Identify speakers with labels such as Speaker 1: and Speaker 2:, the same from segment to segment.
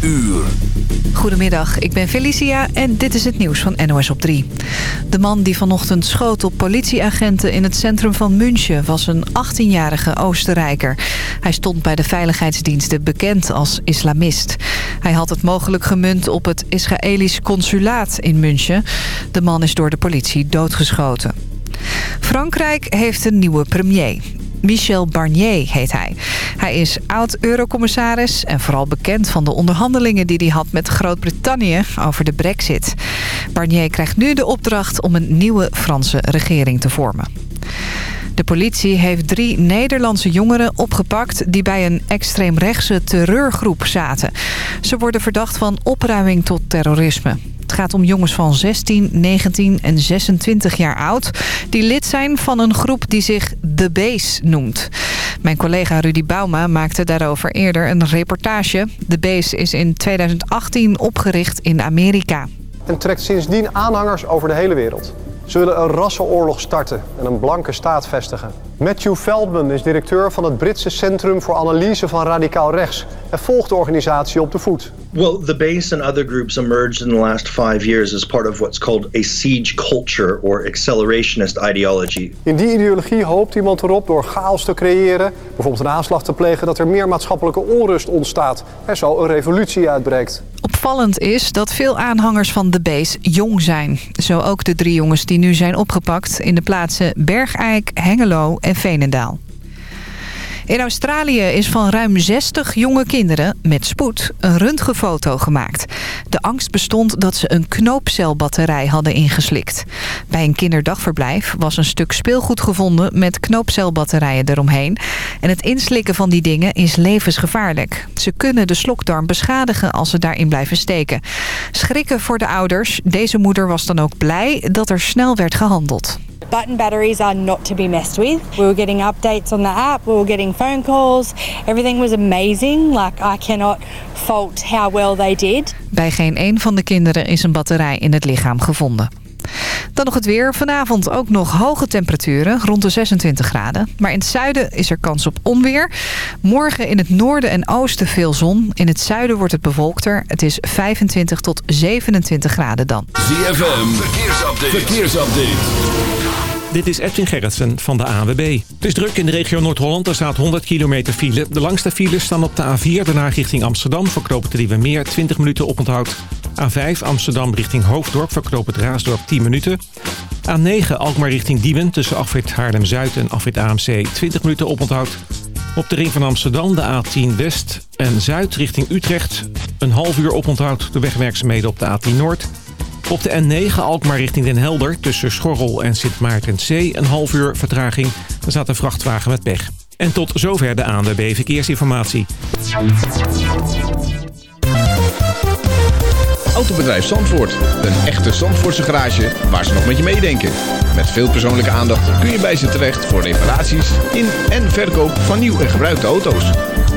Speaker 1: uur.
Speaker 2: Goedemiddag, ik ben Felicia en dit is het nieuws van NOS op 3. De man die vanochtend schoot op politieagenten in het centrum van München... was een 18-jarige Oostenrijker. Hij stond bij de veiligheidsdiensten bekend als islamist. Hij had het mogelijk gemunt op het Israëlisch consulaat in München. De man is door de politie doodgeschoten. Frankrijk heeft een nieuwe premier. Michel Barnier heet hij. Hij is oud-eurocommissaris en vooral bekend van de onderhandelingen die hij had met Groot-Brittannië over de brexit. Barnier krijgt nu de opdracht om een nieuwe Franse regering te vormen. De politie heeft drie Nederlandse jongeren opgepakt... die bij een extreemrechtse terreurgroep zaten. Ze worden verdacht van opruiming tot terrorisme. Het gaat om jongens van 16, 19 en 26 jaar oud... die lid zijn van een groep die zich The Base noemt. Mijn collega Rudy Bauma maakte daarover eerder een reportage. The Base is in 2018 opgericht in Amerika.
Speaker 3: En trekt sindsdien aanhangers over de hele wereld. Ze willen een rassenoorlog starten en een blanke staat vestigen. Matthew Feldman is directeur van het Britse Centrum voor Analyse van Radicaal Rechts en volgt de organisatie op de voet.
Speaker 4: Well, the base and other groups emerged in the last five years as part of what's called a siege culture or accelerationist ideology.
Speaker 3: In die ideologie hoopt iemand erop door chaos te creëren, bijvoorbeeld een aanslag te plegen, dat er meer maatschappelijke onrust ontstaat en zo een revolutie uitbreekt.
Speaker 2: Opvallend is dat veel aanhangers van de Base jong zijn. Zo ook de drie jongens die nu zijn opgepakt in de plaatsen Bergijk, Hengelo en Veenendaal. In Australië is van ruim 60 jonge kinderen met spoed een röntgenfoto gemaakt. De angst bestond dat ze een knoopcelbatterij hadden ingeslikt. Bij een kinderdagverblijf was een stuk speelgoed gevonden met knoopcelbatterijen eromheen. En het inslikken van die dingen is levensgevaarlijk. Ze kunnen de slokdarm beschadigen als ze daarin blijven steken. Schrikken voor de ouders. Deze moeder was dan ook blij dat er snel werd gehandeld.
Speaker 5: Button batteries are not to be messed with. We were getting updates on the app, we were getting phone calls. Everything was amazing. Like I cannot fault how well they did.
Speaker 2: Bij geen een van de kinderen is een batterij in het lichaam gevonden. Dan nog het weer. Vanavond ook nog hoge temperaturen, rond de 26 graden. Maar in het zuiden is er kans op onweer. Morgen in het noorden en oosten veel zon. In het zuiden wordt het bewolkter. Het is 25 tot 27 graden dan.
Speaker 1: ZFM, verkeersupdate. verkeersupdate.
Speaker 6: Dit is Edwin Gerritsen van de AWB. Het is druk in de regio Noord-Holland. Er staat 100 kilometer file. De langste files staan op de A4, daarna richting Amsterdam. Voor knopen meer 20 minuten oponthoud. A5 Amsterdam richting Hoofddorp. Voor knopen Raasdorp 10 minuten. A9 Alkmaar richting Diemen. Tussen afrit Haarlem-Zuid en afrit AMC 20 minuten oponthoud. Op de ring van Amsterdam de A10 West en Zuid richting Utrecht. Een half uur oponthoud de wegwerkzaamheden op de A10 Noord. Op de N9 Alkmaar richting Den Helder tussen Schorrel en Sint Maartenzee een half uur vertraging. Er staat een vrachtwagen met pech. En tot zover de ANWB Verkeersinformatie.
Speaker 7: Autobedrijf Zandvoort. Een echte Zandvoortse garage waar ze nog met je meedenken. Met veel persoonlijke aandacht kun je bij ze terecht voor reparaties in en verkoop van nieuw en gebruikte auto's.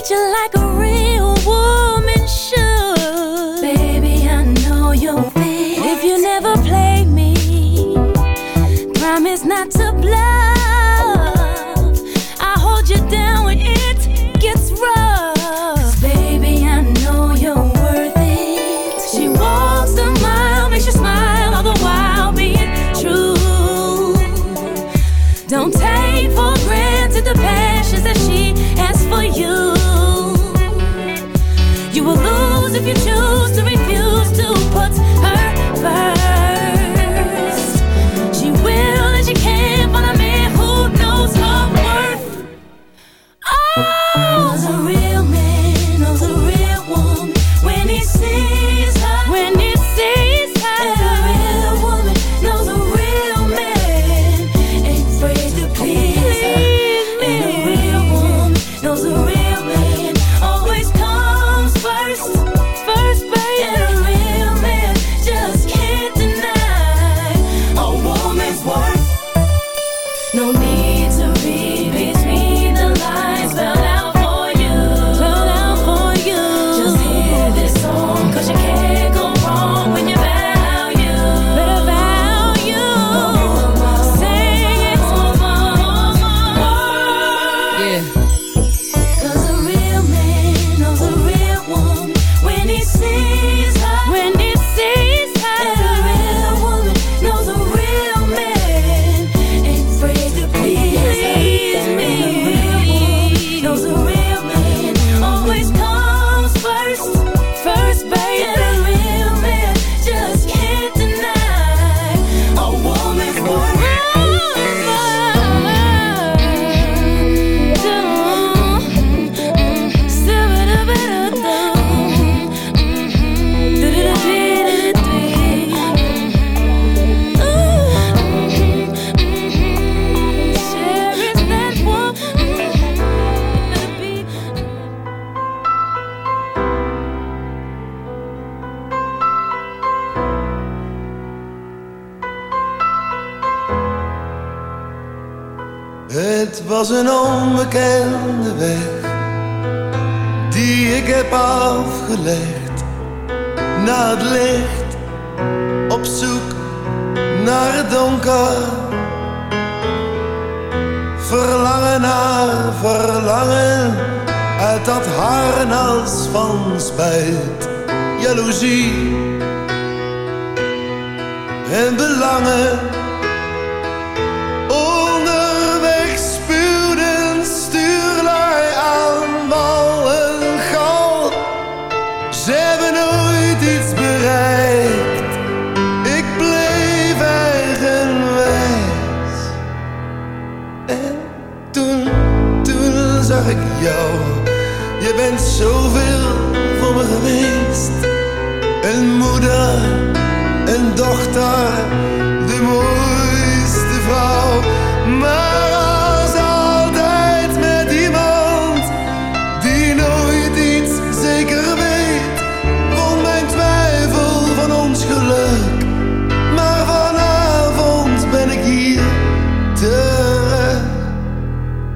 Speaker 8: treat you like a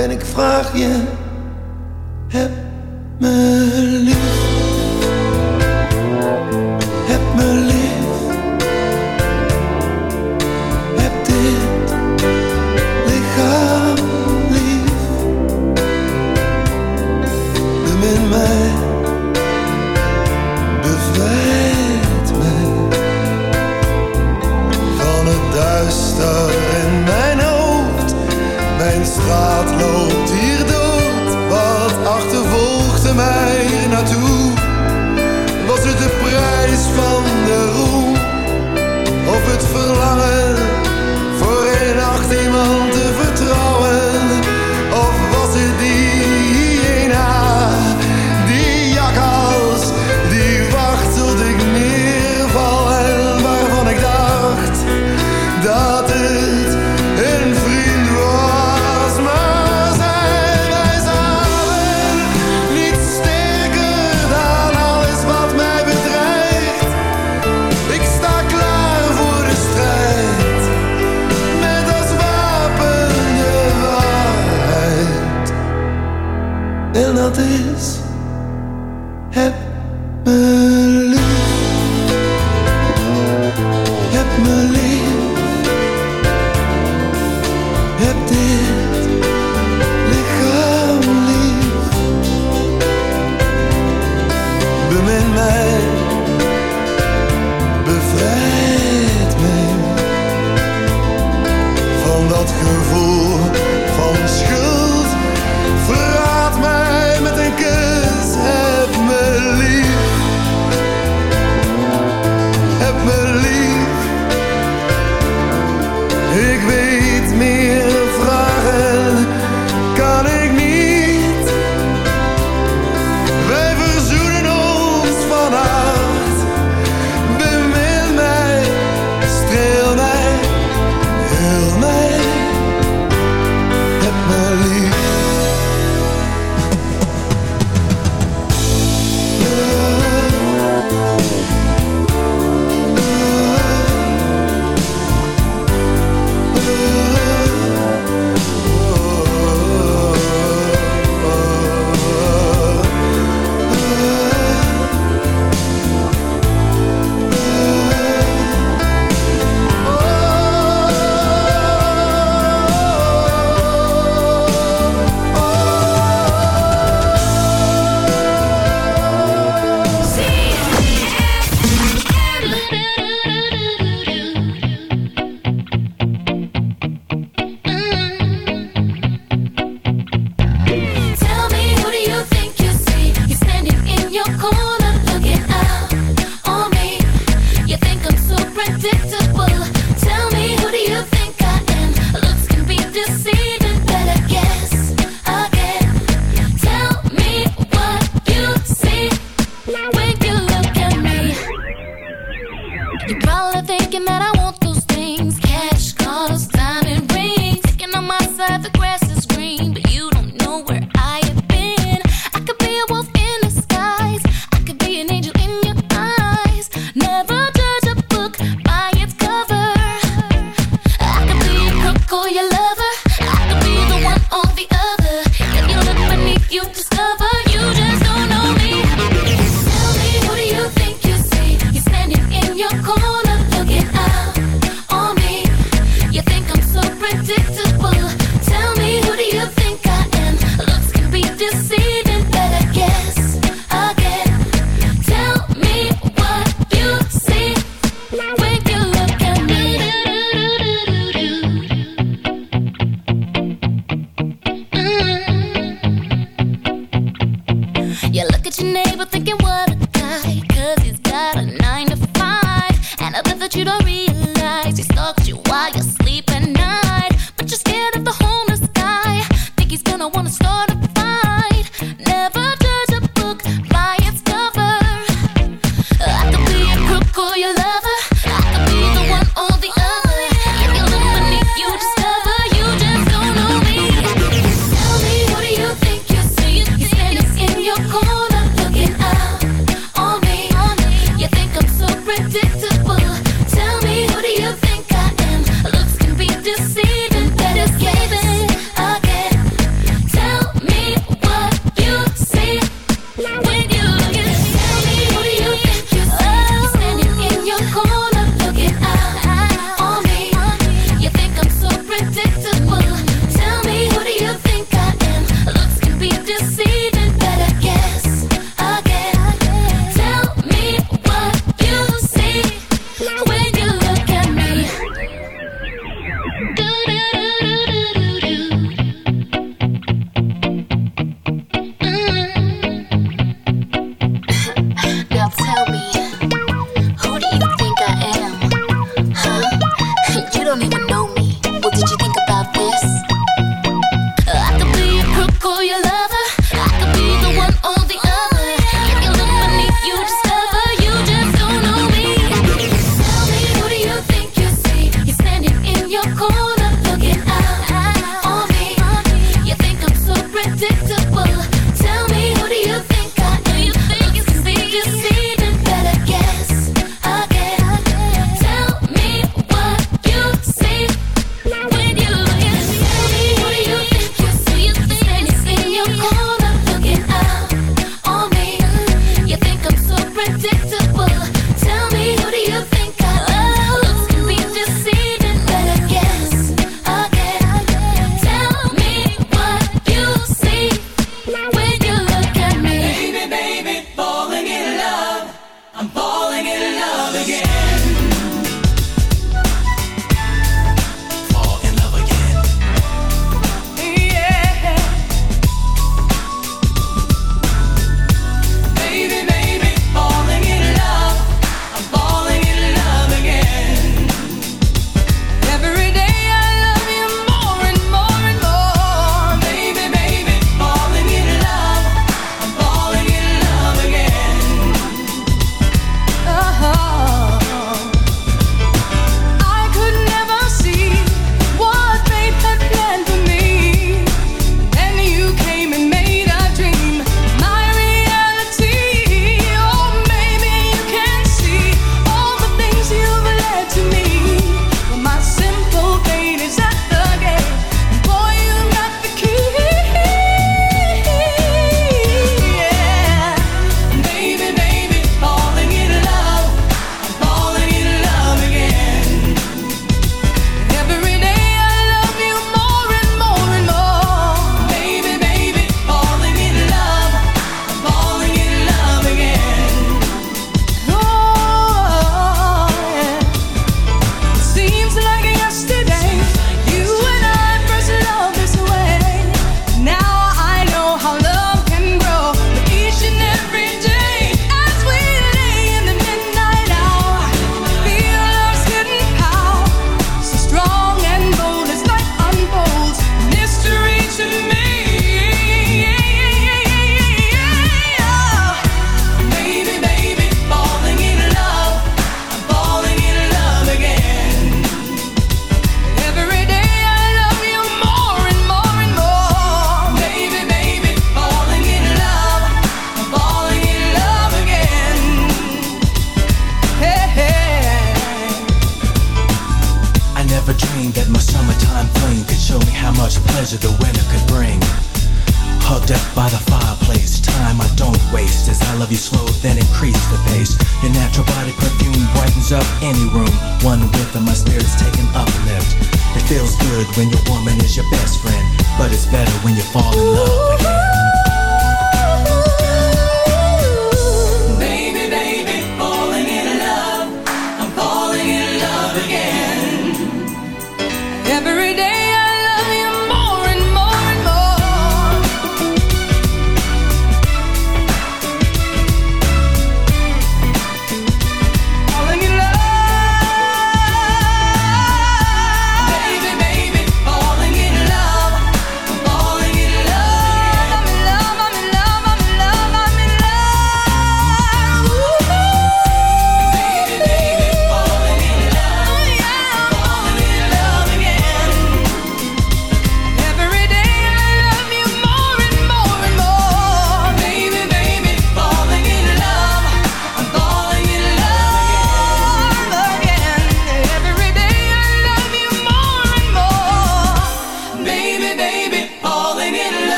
Speaker 9: en ik vraag je, heb me lief.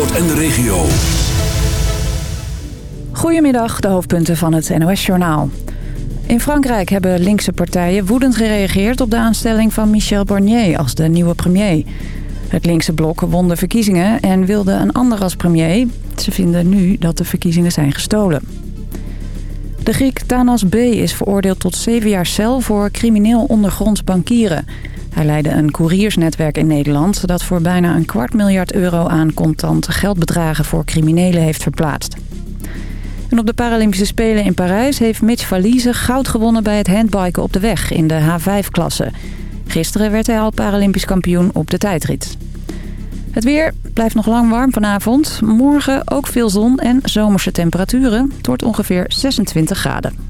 Speaker 10: Zandvoort en de regio.
Speaker 11: Goedemiddag, de hoofdpunten van het NOS-journaal. In Frankrijk hebben linkse partijen woedend gereageerd op de aanstelling van Michel Barnier als de nieuwe premier. Het linkse blok won de verkiezingen en wilde een ander als premier. Ze vinden nu dat de verkiezingen zijn gestolen. De Griek Thanas B. is veroordeeld tot zeven jaar cel voor crimineel ondergronds bankieren. Hij leidde een couriersnetwerk in Nederland... dat voor bijna een kwart miljard euro aan contante geldbedragen voor criminelen heeft verplaatst. En op de Paralympische Spelen in Parijs heeft Mitch Valise goud gewonnen bij het handbiken op de weg in de H5-klasse. Gisteren werd hij al Paralympisch kampioen op de tijdrit. Het weer blijft nog lang warm vanavond. Morgen ook veel zon en zomerse temperaturen. Wordt ongeveer 26 graden.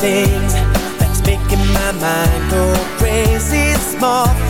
Speaker 12: thing that's making my mind go crazy. Small.